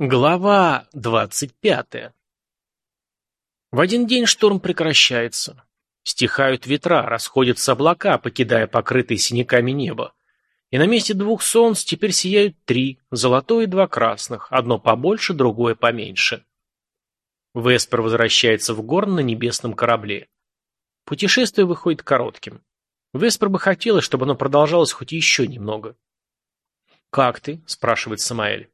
Глава двадцать пятая В один день шторм прекращается. Стихают ветра, расходятся облака, покидая покрытые синяками небо. И на месте двух солнц теперь сияют три, золотое и два красных, одно побольше, другое поменьше. Веспер возвращается в горн на небесном корабле. Путешествие выходит коротким. Веспер бы хотелось, чтобы оно продолжалось хоть еще немного. «Как ты?» – спрашивает Самаэль.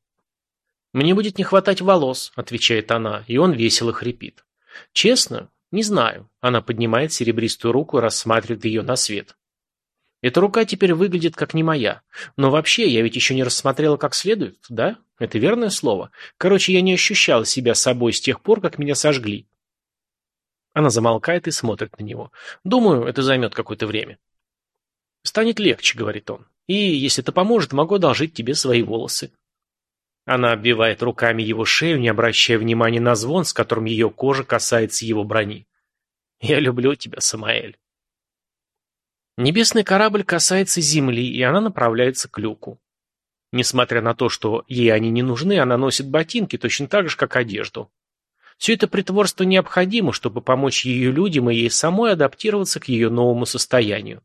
«Мне будет не хватать волос», — отвечает она, и он весело хрипит. «Честно? Не знаю». Она поднимает серебристую руку и рассматривает ее на свет. «Эта рука теперь выглядит как не моя. Но вообще, я ведь еще не рассмотрела как следует, да? Это верное слово? Короче, я не ощущала себя собой с тех пор, как меня сожгли». Она замолкает и смотрит на него. «Думаю, это займет какое-то время». «Станет легче», — говорит он. «И, если это поможет, могу одолжить тебе свои волосы». Она обвивает руками его шею, не обращая внимания на звон, с которым ее кожа касается его брони. «Я люблю тебя, Самаэль». Небесный корабль касается земли, и она направляется к люку. Несмотря на то, что ей они не нужны, она носит ботинки точно так же, как одежду. Все это притворство необходимо, чтобы помочь ее людям и ей самой адаптироваться к ее новому состоянию.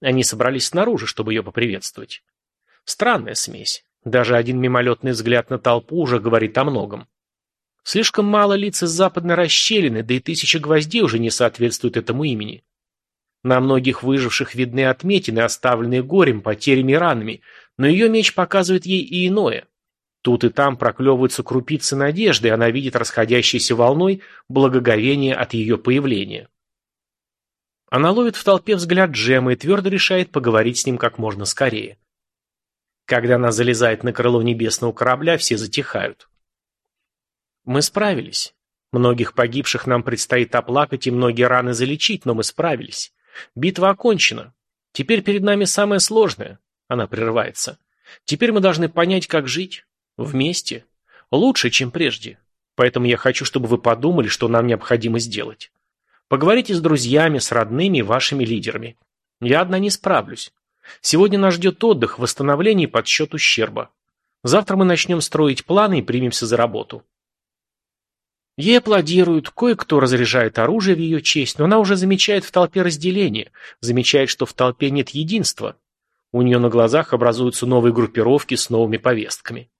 Они собрались снаружи, чтобы ее поприветствовать. Странная смесь. Даже один мимолетный взгляд на толпу уже говорит о многом. Слишком мало лиц из западной расщелины, да и тысяча гвоздей уже не соответствуют этому имени. На многих выживших видны отметины, оставленные горем, потерями и ранами, но ее меч показывает ей и иное. Тут и там проклевываются крупицы надежды, она видит расходящейся волной благоговение от ее появления. Она ловит в толпе взгляд Джема и твердо решает поговорить с ним как можно скорее. Когда она залезает на крыло небесного корабля, все затихают. Мы справились. Многих погибших нам предстоит оплакать и многие раны залечить, но мы справились. Битва окончена. Теперь перед нами самое сложное. Она прерывается. Теперь мы должны понять, как жить. Вместе. Лучше, чем прежде. Поэтому я хочу, чтобы вы подумали, что нам необходимо сделать. Поговорите с друзьями, с родными вашими лидерами. Я одна не справлюсь. Сегодня нас ждет отдых, восстановление и подсчет ущерба. Завтра мы начнем строить планы и примемся за работу. Ей аплодируют, кое-кто разряжает оружие в ее честь, но она уже замечает в толпе разделение, замечает, что в толпе нет единства. У нее на глазах образуются новые группировки с новыми повестками.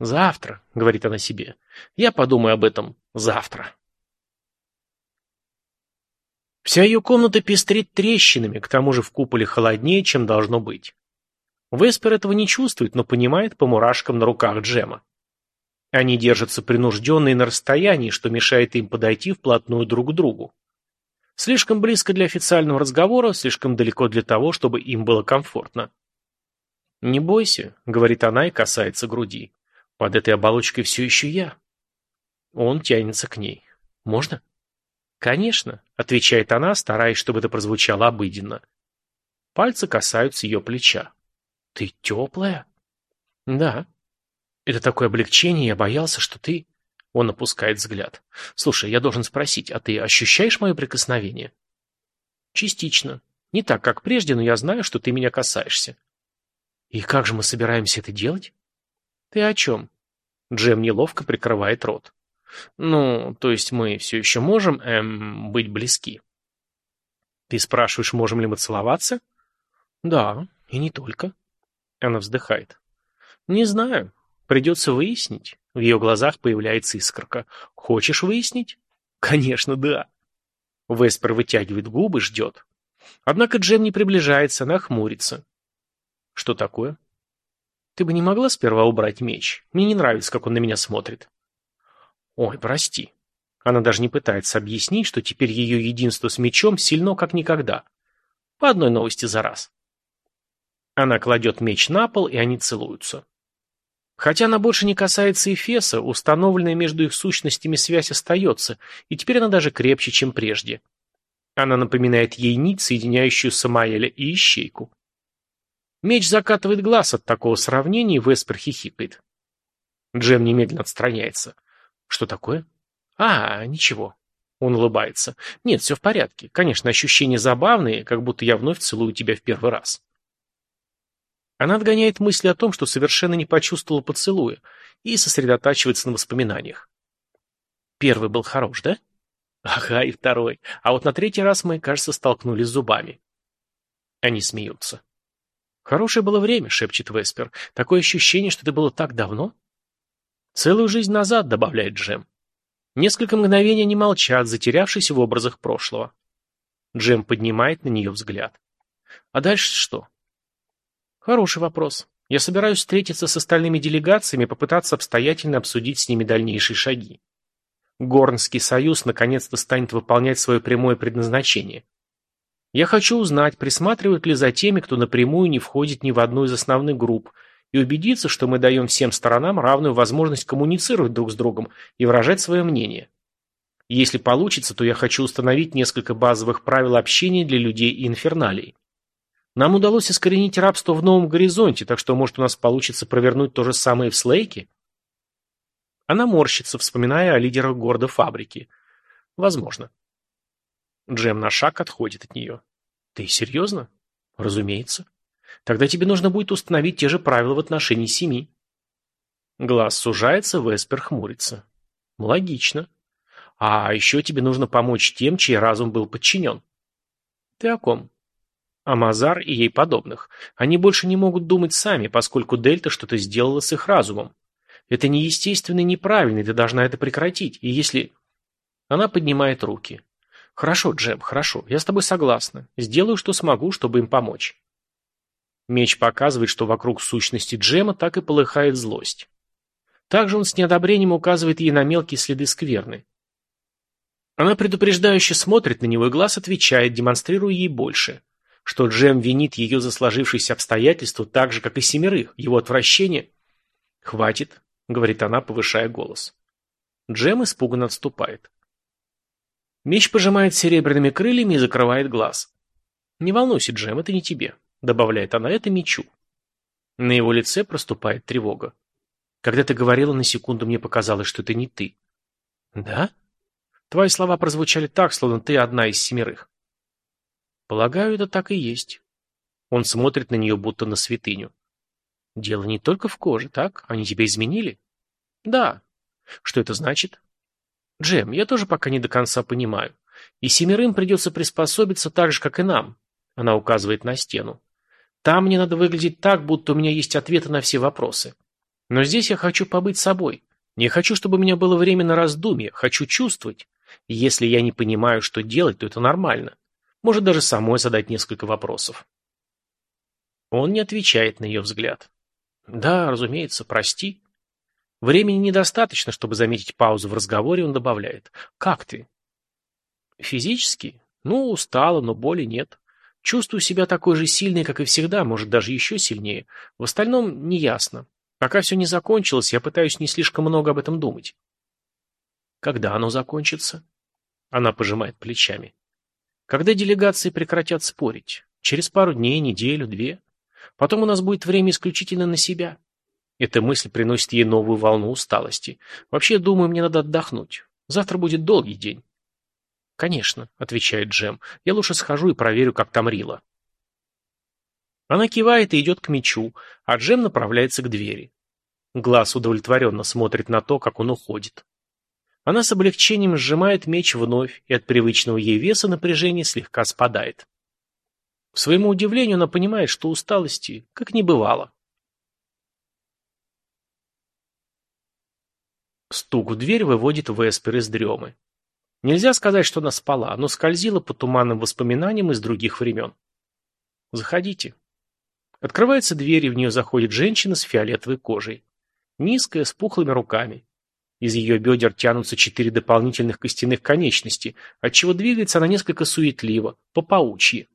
«Завтра», — говорит она себе, — «я подумаю об этом завтра». Вся ее комната пестрит трещинами, к тому же в куполе холоднее, чем должно быть. Веспер этого не чувствует, но понимает по мурашкам на руках Джема. Они держатся принужденно и на расстоянии, что мешает им подойти вплотную друг к другу. Слишком близко для официального разговора, слишком далеко для того, чтобы им было комфортно. «Не бойся», — говорит она и касается груди. «Под этой оболочкой все еще я». Он тянется к ней. «Можно?» «Конечно», — отвечает она, стараясь, чтобы это прозвучало обыденно. Пальцы касаются ее плеча. «Ты теплая?» «Да». «Это такое облегчение, я боялся, что ты...» Он опускает взгляд. «Слушай, я должен спросить, а ты ощущаешь мое прикосновение?» «Частично. Не так, как прежде, но я знаю, что ты меня касаешься». «И как же мы собираемся это делать?» «Ты о чем?» Джем неловко прикрывает рот. Ну, то есть мы все еще можем, эм, быть близки. Ты спрашиваешь, можем ли мы целоваться? Да, и не только. Она вздыхает. Не знаю. Придется выяснить. В ее глазах появляется искорка. Хочешь выяснить? Конечно, да. Веспер вытягивает губы, ждет. Однако Джем не приближается, она хмурится. Что такое? Ты бы не могла сперва убрать меч? Мне не нравится, как он на меня смотрит. Ой, прости. Она даже не пытается объяснить, что теперь ее единство с мечом сильно как никогда. По одной новости за раз. Она кладет меч на пол, и они целуются. Хотя она больше не касается Эфеса, установленная между их сущностями связь остается, и теперь она даже крепче, чем прежде. Она напоминает ей нить, соединяющую Самаэля и Ищейку. Меч закатывает глаз от такого сравнения, и Веспер хихикает. Джем немедленно отстраняется. Что такое? А, ничего. Он улыбается. Нет, все в порядке. Конечно, ощущения забавные, как будто я вновь целую тебя в первый раз. Она отгоняет мысли о том, что совершенно не почувствовала поцелуя, и сосредотачивается на воспоминаниях. Первый был хорош, да? Ага, и второй. А вот на третий раз мы, кажется, столкнулись зубами. Они смеются. Хорошее было время, шепчет Веспер. Такое ощущение, что это было так давно. Целую жизнь назад, добавляет Джем. Несколько мгновений они молчат, затерявшись в образах прошлого. Джем поднимает на нее взгляд. А дальше что? Хороший вопрос. Я собираюсь встретиться с остальными делегациями и попытаться обстоятельно обсудить с ними дальнейшие шаги. Горнский союз наконец-то станет выполнять свое прямое предназначение. Я хочу узнать, присматривают ли за теми, кто напрямую не входит ни в одну из основных групп, и убедиться, что мы даем всем сторонам равную возможность коммуницировать друг с другом и выражать свое мнение. Если получится, то я хочу установить несколько базовых правил общения для людей и инферналей. Нам удалось искоренить рабство в новом горизонте, так что, может, у нас получится провернуть то же самое в Слейке? Она морщится, вспоминая о лидерах города фабрики. Возможно. Джем на шаг отходит от нее. Ты серьезно? Разумеется. Тогда тебе нужно будет установить те же правила в отношении семьи. Глаз сужается, Веспер хмурится. Логично. А еще тебе нужно помочь тем, чей разум был подчинен. Ты о ком? О Мазар и ей подобных. Они больше не могут думать сами, поскольку Дельта что-то сделала с их разумом. Это неестественно и неправильно, и ты должна это прекратить. И если... Она поднимает руки. Хорошо, Джем, хорошо, я с тобой согласна. Сделаю, что смогу, чтобы им помочь. Меч показывает, что вокруг сущности Джема так и полыхает злость. Также он с неодобрением указывает ей на мелкие следы скверны. Она предупреждающе смотрит на него, и глаз отвечает, демонстрируя ей больше. Что Джем винит ее за сложившиеся обстоятельства так же, как и семерых, его отвращение. «Хватит», — говорит она, повышая голос. Джем испуганно отступает. Меч пожимает серебряными крыльями и закрывает глаз. «Не волнуйся, Джем, это не тебе», — добавляет она, — «это мечу». На его лице проступает тревога. «Когда ты говорила, на секунду мне показалось, что это не ты». «Да?» «Твои слова прозвучали так, словно ты одна из семерых». «Полагаю, это так и есть». Он смотрит на нее, будто на святыню. Дело не только в коже, так? Они тебя изменили? Да. Что это значит? Джем, я тоже пока не до конца понимаю. И семерым придется приспособиться так же, как и нам. Она указывает на стену. Там мне надо выглядеть так, будто у меня есть ответы на все вопросы. Но здесь я хочу побыть собой. Не хочу, чтобы у меня было время на раздумье. Хочу чувствовать. Если я не понимаю, что делать, то это нормально. Может даже самой задать несколько вопросов. Он не отвечает на ее взгляд. Да, разумеется, прости. Времени недостаточно, чтобы заметить паузу в разговоре, он добавляет. Как ты? Физически? Ну, устала, но боли нет. Чувствую себя такой же сильной, как и всегда, может, даже еще сильнее. В остальном неясно. Пока все не закончилось, я пытаюсь не слишком много об этом думать. Когда оно закончится? Она пожимает плечами. Когда делегации прекратят спорить? Через пару дней, неделю, две? Потом у нас будет время исключительно на себя. Эта мысль приносит ей новую волну усталости. Вообще, думаю, мне надо отдохнуть. Завтра будет долгий день. «Конечно», — отвечает Джем. «Я лучше схожу и проверю, как там Рила». Она кивает и идет к мечу, а Джем направляется к двери. Глаз удовлетворенно смотрит на то, как он уходит. Она с облегчением сжимает меч вновь, и от привычного ей веса напряжение слегка спадает. К своему удивлению, она понимает, что усталости как не бывало. Стук в дверь выводит Веспер из дремы. Нельзя сказать, что она спала, но скользила по туманным воспоминаниям из других времен. «Заходите». Открывается дверь, и в нее заходит женщина с фиолетовой кожей. Низкая, с пухлыми руками. Из ее бедер тянутся четыре дополнительных костяных конечности, отчего двигается она несколько суетливо, по паучьи.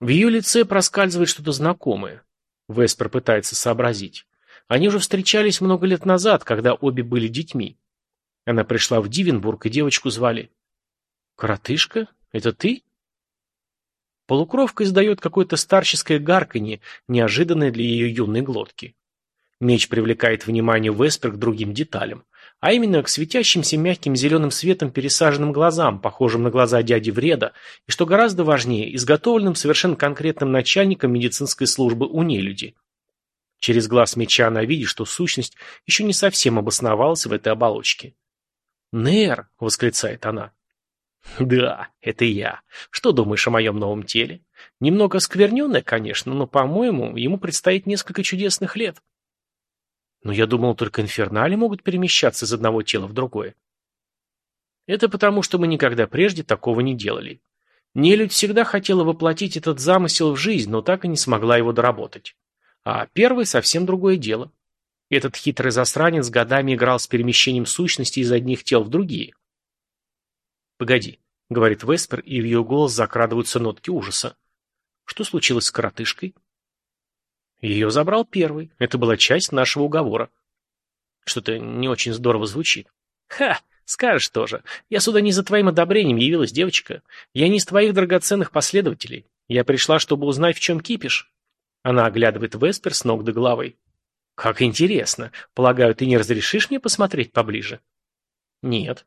В ее лице проскальзывает что-то знакомое. Веспер пытается сообразить. Они уже встречались много лет назад, когда обе были детьми. Она пришла в Дивенбург, и девочку звали. «Коротышка? Это ты?» Полукровка издает какое-то старческое гарканье, неожиданное для ее юной глотки. Меч привлекает внимание Веспер к другим деталям а именно к светящимся мягким зеленым светом пересаженным глазам, похожим на глаза дяди Вреда, и, что гораздо важнее, изготовленным совершенно конкретным начальником медицинской службы у нелюди. Через глаз меча она видит, что сущность еще не совсем обосновалась в этой оболочке. «Нер!» — восклицает она. «Да, это я. Что думаешь о моем новом теле? Немного оскверненное, конечно, но, по-моему, ему предстоит несколько чудесных лет». «Но я думал, только инфернали могут перемещаться из одного тела в другое». «Это потому, что мы никогда прежде такого не делали. Нелюдь всегда хотела воплотить этот замысел в жизнь, но так и не смогла его доработать. А первый совсем другое дело. Этот хитрый засранец годами играл с перемещением сущности из одних тел в другие. «Погоди», — говорит Веспер, и в ее голос закрадываются нотки ужаса. «Что случилось с коротышкой?» «Ее забрал первый. Это была часть нашего уговора». Что-то не очень здорово звучит. «Ха! Скажешь тоже. Я сюда не за твоим одобрением явилась девочка. Я не из твоих драгоценных последователей. Я пришла, чтобы узнать, в чем кипишь. Она оглядывает Веспер с ног до головы. «Как интересно. Полагаю, ты не разрешишь мне посмотреть поближе?» «Нет».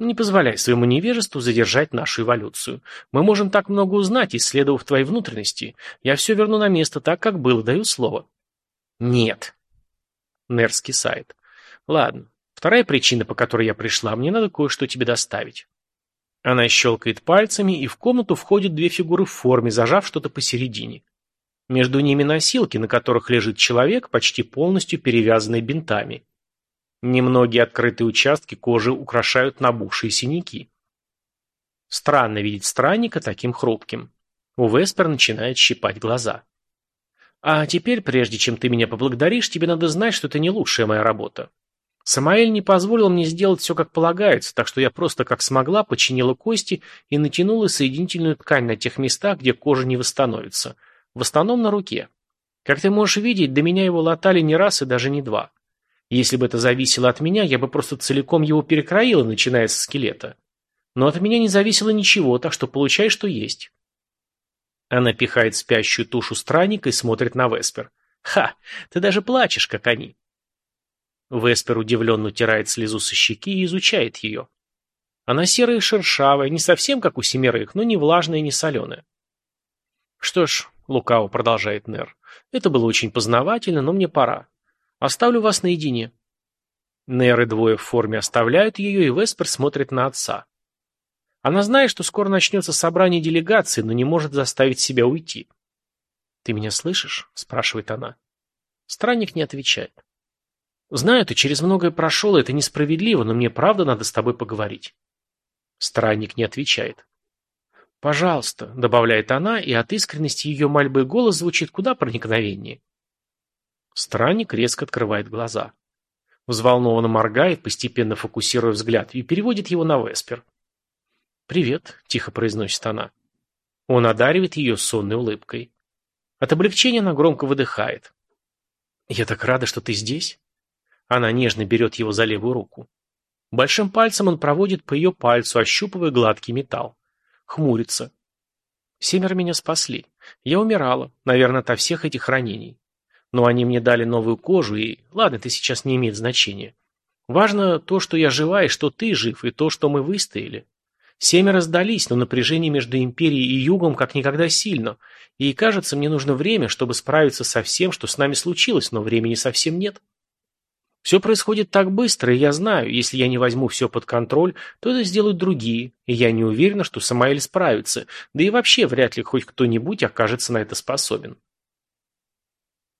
«Не позволяй своему невежеству задержать нашу эволюцию. Мы можем так много узнать, исследовав твои внутренности. Я все верну на место так, как было, даю слово». «Нет». Нер скисает. «Ладно. Вторая причина, по которой я пришла, мне надо кое-что тебе доставить». Она щелкает пальцами, и в комнату входят две фигуры в форме, зажав что-то посередине. Между ними носилки, на которых лежит человек, почти полностью перевязанный бинтами. Немногие открытые участки кожи украшают набухшие синяки. Странно видеть странника таким хрупким. У Веспер начинает щипать глаза. А теперь, прежде чем ты меня поблагодаришь, тебе надо знать, что это не лучшая моя работа. Самаэль не позволил мне сделать все как полагается, так что я просто как смогла починила кости и натянула соединительную ткань на тех местах, где кожа не восстановится – в основном на руке. Как ты можешь видеть, до меня его латали не раз и даже не два. Если бы это зависело от меня, я бы просто целиком его перекроила, начиная с скелета. Но от меня не зависело ничего, так что получай, что есть. Она пихает спящую тушу странника и смотрит на Веспер. «Ха! Ты даже плачешь, как они!» Веспер удивленно утирает слезу со щеки и изучает ее. Она серая и шершавая, не совсем как у семерых, но не влажная и не соленая. Что ж, — лукаво продолжает Нер. «Это было очень познавательно, но мне пора. Оставлю вас наедине». Нер и двое в форме оставляют ее, и Веспер смотрит на отца. Она знает, что скоро начнется собрание делегации, но не может заставить себя уйти. «Ты меня слышишь?» — спрашивает она. Странник не отвечает. «Знаю, ты через многое прошел, это несправедливо, но мне правда надо с тобой поговорить». Странник не отвечает. «Пожалуйста», — добавляет она, и от искренности ее мольбы голос звучит куда проникновеннее. Странник резко открывает глаза. Взволнованно моргает, постепенно фокусируя взгляд, и переводит его на Веспер. «Привет», — тихо произносит она. Он одаривает ее сонной улыбкой. От облегчения она громко выдыхает. «Я так рада, что ты здесь». Она нежно берет его за левую руку. Большим пальцем он проводит по ее пальцу, ощупывая гладкий металл. Хмурится. Семеро меня спасли. Я умирала, наверное, от всех этих ранений. Но они мне дали новую кожу, и... Ладно, это сейчас не имеет значения. Важно то, что я жива, и что ты жив, и то, что мы выстояли. Семеро сдались, но напряжение между Империей и Югом как никогда сильно, и, кажется, мне нужно время, чтобы справиться со всем, что с нами случилось, но времени совсем нет. Все происходит так быстро, и я знаю, если я не возьму все под контроль, то это сделают другие, и я не уверена, что Самаэль справится, да и вообще вряд ли хоть кто-нибудь окажется на это способен.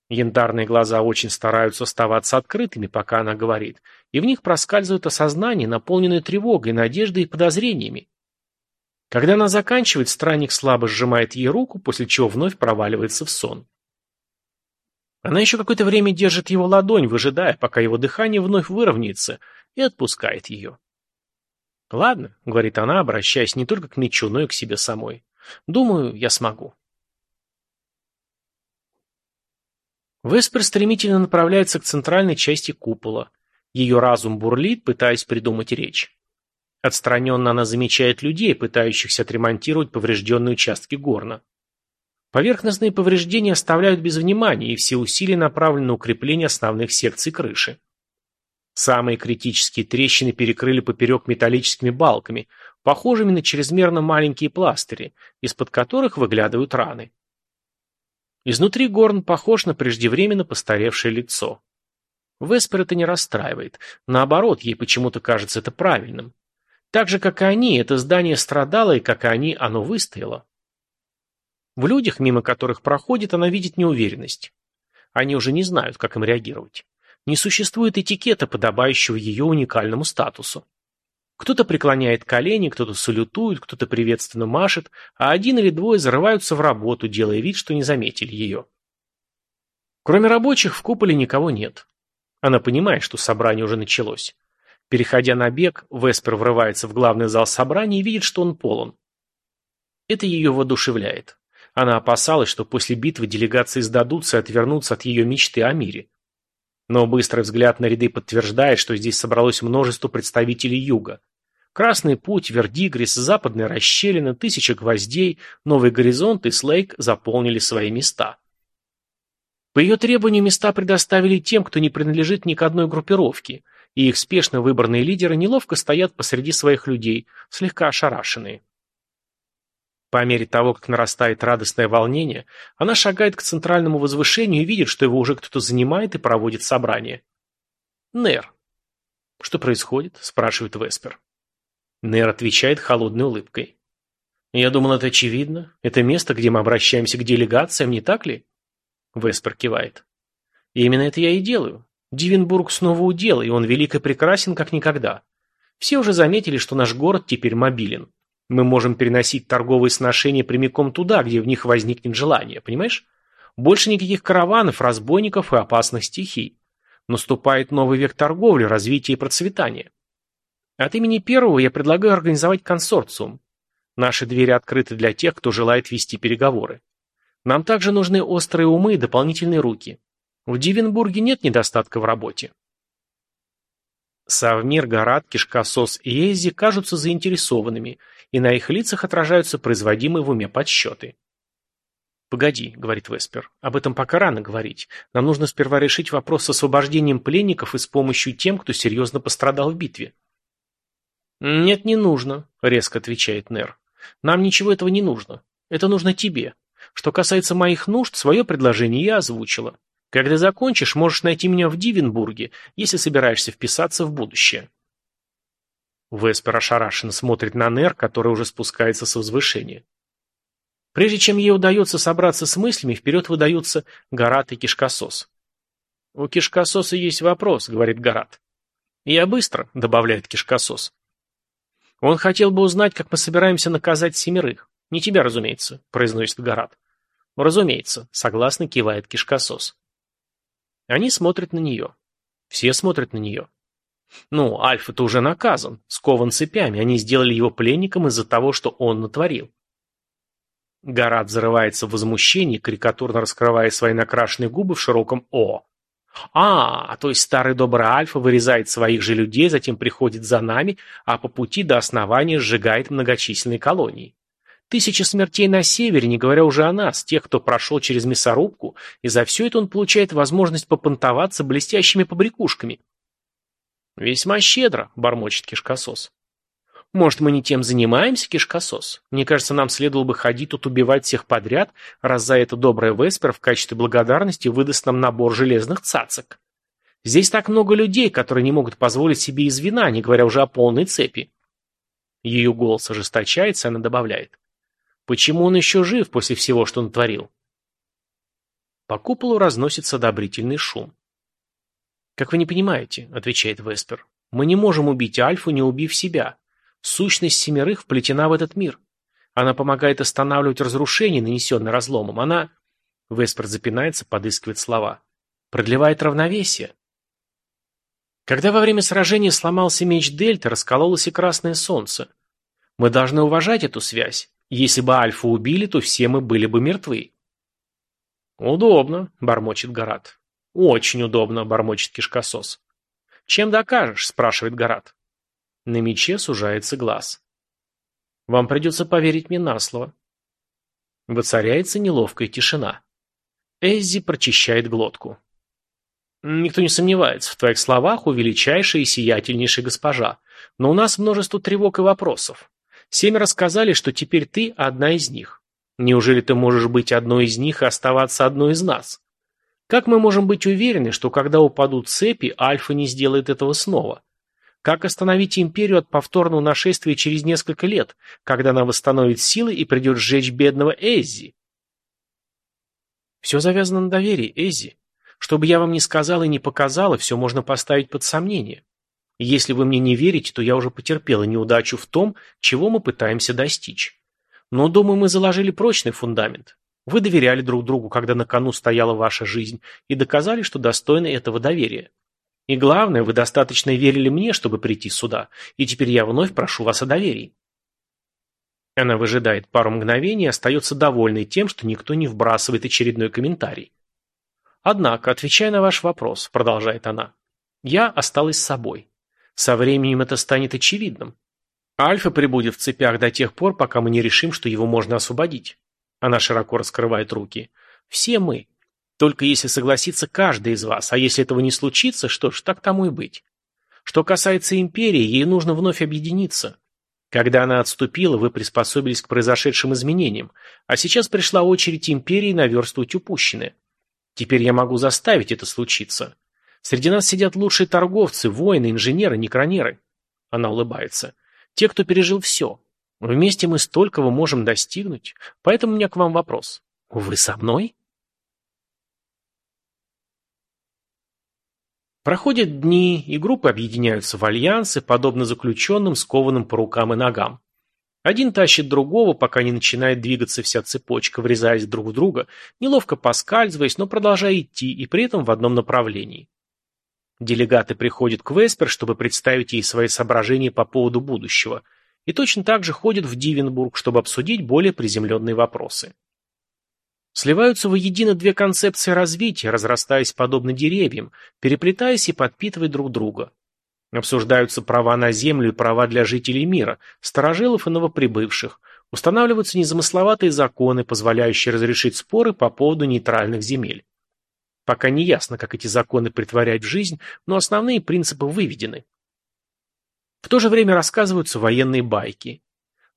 Янтарные глаза очень стараются оставаться открытыми, пока она говорит, и в них проскальзывает осознание, наполненное тревогой, надеждой и подозрениями. Когда она заканчивает, странник слабо сжимает ей руку, после чего вновь проваливается в сон. Она еще какое-то время держит его ладонь, выжидая, пока его дыхание вновь выровняется, и отпускает ее. «Ладно», — говорит она, обращаясь не только к мечу, но и к себе самой. «Думаю, я смогу». Веспер стремительно направляется к центральной части купола. Ее разум бурлит, пытаясь придумать речь. Отстраненно она замечает людей, пытающихся отремонтировать поврежденные участки горна. Поверхностные повреждения оставляют без внимания, и все усилия направлены на укрепление основных секций крыши. Самые критические трещины перекрыли поперек металлическими балками, похожими на чрезмерно маленькие пластыри, из-под которых выглядывают раны. Изнутри Горн похож на преждевременно постаревшее лицо. Веспер это не расстраивает. Наоборот, ей почему-то кажется это правильным. Так же, как и они, это здание страдало, и как и они, оно выстояло. В людях, мимо которых проходит, она видит неуверенность. Они уже не знают, как им реагировать. Не существует этикета, подобающего ее уникальному статусу. Кто-то преклоняет колени, кто-то салютует, кто-то приветственно машет, а один или двое зарываются в работу, делая вид, что не заметили ее. Кроме рабочих, в куполе никого нет. Она понимает, что собрание уже началось. Переходя на бег, Веспер врывается в главный зал собрания и видит, что он полон. Это ее воодушевляет. Она опасалась, что после битвы делегации сдадутся и отвернутся от ее мечты о мире. Но быстрый взгляд на ряды подтверждает, что здесь собралось множество представителей юга. Красный путь, Вердигрис, западная расщелина, тысяча гвоздей, Новый горизонт и Слейк заполнили свои места. По ее требованию места предоставили тем, кто не принадлежит ни к одной группировке – и их спешно выбранные лидеры неловко стоят посреди своих людей, слегка ошарашенные. По мере того, как нарастает радостное волнение, она шагает к центральному возвышению и видит, что его уже кто-то занимает и проводит собрание. Нер. «Что происходит?» – спрашивает Веспер. Нер отвечает холодной улыбкой. «Я думал, это очевидно. Это место, где мы обращаемся к делегациям, не так ли?» Веспер кивает. «Именно это я и делаю. Дивенбург снова удел, и он велик и прекрасен, как никогда. Все уже заметили, что наш город теперь мобилен. Мы можем переносить торговые сношения прямиком туда, где в них возникнет желание, понимаешь? Больше никаких караванов, разбойников и опасных стихий. Наступает новый век торговли, развития и процветания. От имени первого я предлагаю организовать консорциум. Наши двери открыты для тех, кто желает вести переговоры. Нам также нужны острые умы и дополнительные руки. В Дивенбурге нет недостатка в работе. Савмир, Гарат, Кишкосос и Эйзи кажутся заинтересованными, и на их лицах отражаются производимые в уме подсчеты. «Погоди», — говорит Веспер, — «об этом пока рано говорить. Нам нужно сперва решить вопрос с освобождением пленников и с помощью тем, кто серьезно пострадал в битве». «Нет, не нужно», — резко отвечает Нер. «Нам ничего этого не нужно. Это нужно тебе. Что касается моих нужд, свое предложение я озвучила. Когда закончишь, можешь найти меня в Дивенбурге, если собираешься вписаться в будущее. Веспер ошарашенно смотрит на Нер, который уже спускается с возвышения. Прежде чем ей удается собраться с мыслями, вперед выдаются Гарат и Кишкосос. «У Кишкососа есть вопрос», — говорит Гарат. «Я быстро», — добавляет Кишкосос. «Он хотел бы узнать, как мы собираемся наказать семерых. Не тебя, разумеется», — произносит Гарат. «Разумеется», — согласно кивает Кишкосос. Они смотрят на нее. Все смотрят на нее. Ну, Альфа-то уже наказан, скован цепями, они сделали его пленником из-за того, что он натворил. Гарат зарывается в возмущении, карикатурно раскрывая свои накрашенные губы в широком «О». А, то есть старый добрый Альфа вырезает своих же людей, затем приходит за нами, а по пути до основания сжигает многочисленные колонии. Тысячи смертей на севере, не говоря уже о нас, тех, кто прошел через мясорубку, и за все это он получает возможность попонтоваться блестящими побрякушками. «Весьма щедро», — бормочет кишкосос. «Может, мы не тем занимаемся, кишкосос? Мне кажется, нам следовало бы ходить тут убивать всех подряд, раз за это добрая Веспер в качестве благодарности выдаст нам набор железных цацок. Здесь так много людей, которые не могут позволить себе из вина, не говоря уже о полной цепи». Ее голос ожесточается, она добавляет. Почему он еще жив после всего, что он творил? По куполу разносится одобрительный шум. «Как вы не понимаете», — отвечает Веспер, — «мы не можем убить Альфу, не убив себя. Сущность семерых вплетена в этот мир. Она помогает останавливать разрушение, нанесенное разломом. Она...» Веспер запинается, подыскивает слова. «Продлевает равновесие». Когда во время сражения сломался меч Дельта, раскололось и красное солнце. Мы должны уважать эту связь. Если бы Альфу убили, то все мы были бы мертвы. Удобно, бормочет Гарат. Очень удобно, бормочет кишкосос. Чем докажешь, спрашивает Гарат. На мече сужается глаз. Вам придется поверить мне на слово. Воцаряется неловкая тишина. Эззи прочищает глотку. Никто не сомневается в твоих словах, у величайшей и сиятельнейшей госпожа. Но у нас множество тревог и вопросов. Семеро сказали, что теперь ты одна из них. Неужели ты можешь быть одной из них и оставаться одной из нас? Как мы можем быть уверены, что когда упадут цепи, Альфа не сделает этого снова? Как остановить империю от повторного нашествия через несколько лет, когда она восстановит силы и придет сжечь бедного Эззи? Все завязано на доверии, Эззи. Что бы я вам ни сказала и не показала, все можно поставить под сомнение. Если вы мне не верите, то я уже потерпела неудачу в том, чего мы пытаемся достичь. Но, думаю, мы заложили прочный фундамент. Вы доверяли друг другу, когда на кону стояла ваша жизнь, и доказали, что достойны этого доверия. И главное, вы достаточно верили мне, чтобы прийти сюда, и теперь я вновь прошу вас о доверии. Она выжидает пару мгновений и остается довольной тем, что никто не вбрасывает очередной комментарий. Однако, отвечая на ваш вопрос, продолжает она, я осталась собой. Со временем это станет очевидным. Альфа прибудет в цепях до тех пор, пока мы не решим, что его можно освободить. Она широко раскрывает руки. Все мы. Только если согласится каждый из вас, а если этого не случится, что ж, так тому и быть. Что касается империи, ей нужно вновь объединиться. Когда она отступила, вы приспособились к произошедшим изменениям, а сейчас пришла очередь империи наверстывать упущенное. Теперь я могу заставить это случиться. Среди нас сидят лучшие торговцы, воины, инженеры, некронеры. Она улыбается. Те, кто пережил все. Вместе мы столького можем достигнуть. Поэтому у меня к вам вопрос. Вы со мной? Проходят дни, и группы объединяются в альянсы, подобно заключенным, скованным по рукам и ногам. Один тащит другого, пока не начинает двигаться вся цепочка, врезаясь друг в друга, неловко поскальзываясь, но продолжая идти, и при этом в одном направлении. Делегаты приходят к Веспер, чтобы представить ей свои соображения по поводу будущего, и точно так же ходят в Дивенбург, чтобы обсудить более приземленные вопросы. Сливаются воедино две концепции развития, разрастаясь подобно деревьям, переплетаясь и подпитывая друг друга. Обсуждаются права на землю и права для жителей мира, старожилов и новоприбывших. Устанавливаются незамысловатые законы, позволяющие разрешить споры по поводу нейтральных земель. Пока не ясно, как эти законы притворять в жизнь, но основные принципы выведены. В то же время рассказываются военные байки.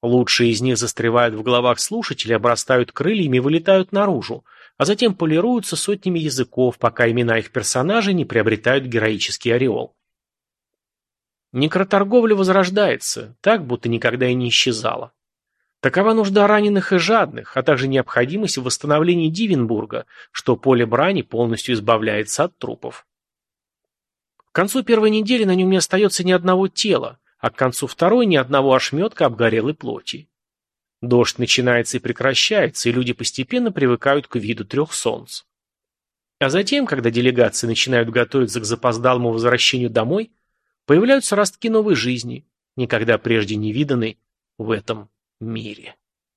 Лучшие из них застревают в головах слушателей, обрастают крыльями и вылетают наружу, а затем полируются сотнями языков, пока имена их персонажей не приобретают героический ореол. Некроторговля возрождается, так, будто никогда и не исчезала. Такова нужда раненых и жадных, а также необходимость в восстановлении Дивенбурга, что поле брани полностью избавляется от трупов. К концу первой недели на нем не остается ни одного тела, а к концу второй ни одного ошметка обгорелой плоти. Дождь начинается и прекращается, и люди постепенно привыкают к виду трех солнц. А затем, когда делегации начинают готовиться к запоздалому возвращению домой, Появляются ростки новой жизни, никогда прежде не виданной в этом мире.